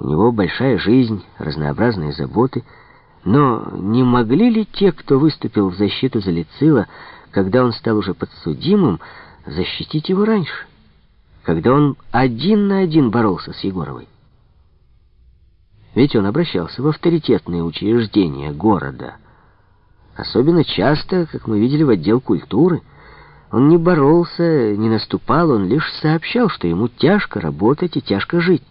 У него большая жизнь, разнообразные заботы. Но не могли ли те, кто выступил в защиту Залицила, когда он стал уже подсудимым, защитить его раньше, когда он один на один боролся с Егоровой? Ведь он обращался в авторитетные учреждения города. Особенно часто, как мы видели в отдел культуры. Он не боролся, не наступал, он лишь сообщал, что ему тяжко работать и тяжко жить.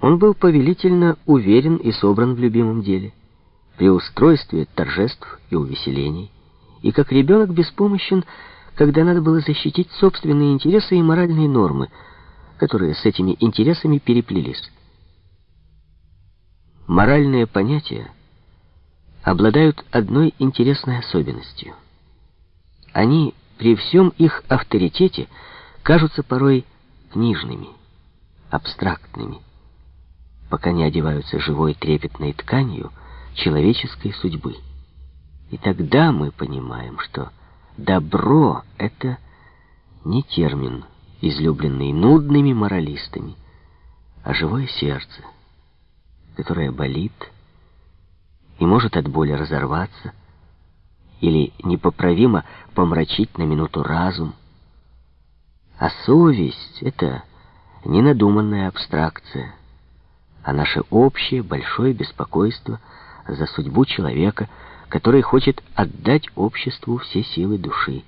Он был повелительно уверен и собран в любимом деле, при устройстве торжеств и увеселений, и как ребенок беспомощен, когда надо было защитить собственные интересы и моральные нормы, которые с этими интересами переплелись. Моральные понятия обладают одной интересной особенностью. Они при всем их авторитете кажутся порой книжными, абстрактными пока не одеваются живой трепетной тканью человеческой судьбы. И тогда мы понимаем, что добро — это не термин, излюбленный нудными моралистами, а живое сердце, которое болит и может от боли разорваться или непоправимо помрачить на минуту разум. А совесть — это ненадуманная абстракция, а наше общее большое беспокойство за судьбу человека, который хочет отдать обществу все силы души.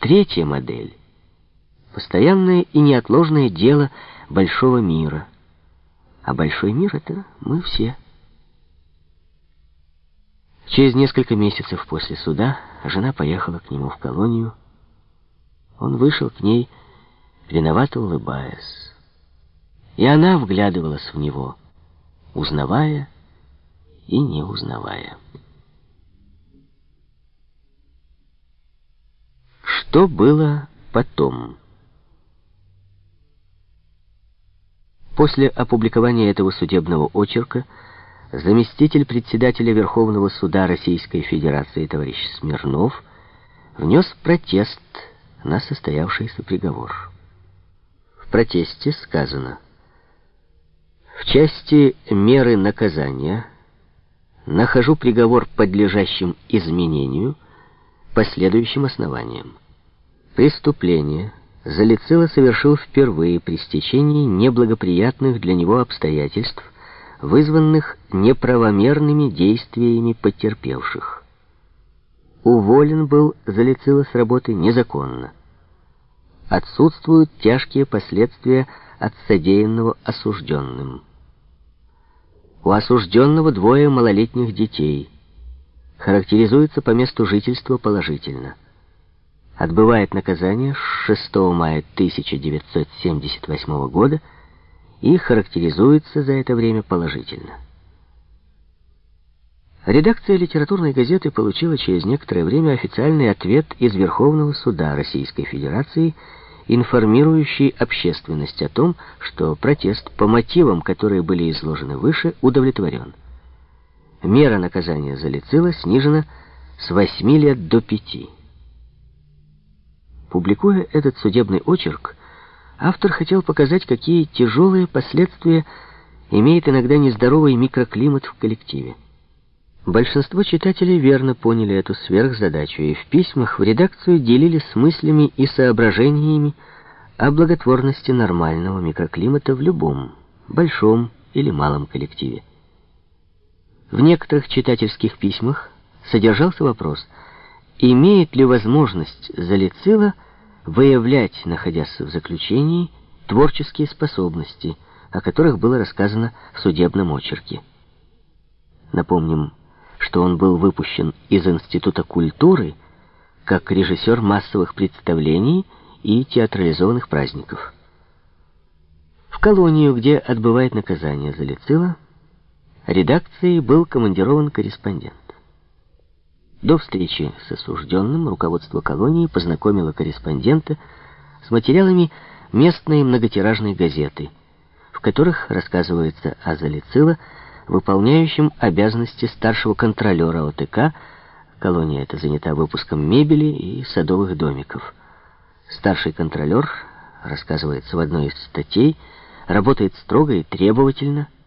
Третья модель — постоянное и неотложное дело большого мира. А большой мир — это мы все. Через несколько месяцев после суда жена поехала к нему в колонию. Он вышел к ней, виновато улыбаясь и она вглядывалась в него, узнавая и не узнавая. Что было потом? После опубликования этого судебного очерка заместитель председателя Верховного суда Российской Федерации товарищ Смирнов внес протест на состоявшийся приговор. В протесте сказано части меры наказания нахожу приговор подлежащим изменению по следующим основаниям. Преступление Залицило совершил впервые при стечении неблагоприятных для него обстоятельств, вызванных неправомерными действиями потерпевших. Уволен был Залицило с работы незаконно. Отсутствуют тяжкие последствия от содеянного осужденным. У осужденного двое малолетних детей. Характеризуется по месту жительства положительно. Отбывает наказание с 6 мая 1978 года и характеризуется за это время положительно. Редакция литературной газеты получила через некоторое время официальный ответ из Верховного суда Российской Федерации информирующий общественность о том, что протест по мотивам, которые были изложены выше, удовлетворен. Мера наказания за Лицила снижена с 8 лет до 5. Публикуя этот судебный очерк, автор хотел показать, какие тяжелые последствия имеет иногда нездоровый микроклимат в коллективе. Большинство читателей верно поняли эту сверхзадачу и в письмах в редакцию делились мыслями и соображениями о благотворности нормального микроклимата в любом, большом или малом коллективе. В некоторых читательских письмах содержался вопрос, имеет ли возможность Залицила выявлять, находясь в заключении, творческие способности, о которых было рассказано в судебном очерке. Напомним, что он был выпущен из Института культуры как режиссер массовых представлений и театрализованных праздников. В колонию, где отбывает наказание за Лицила, редакцией был командирован корреспондент. До встречи с осужденным руководство колонии познакомило корреспондента с материалами местной многотиражной газеты, в которых рассказывается о Залицило, выполняющим обязанности старшего контролера ОТК. Колония эта занята выпуском мебели и садовых домиков. Старший контролер, рассказывается в одной из статей, работает строго и требовательно –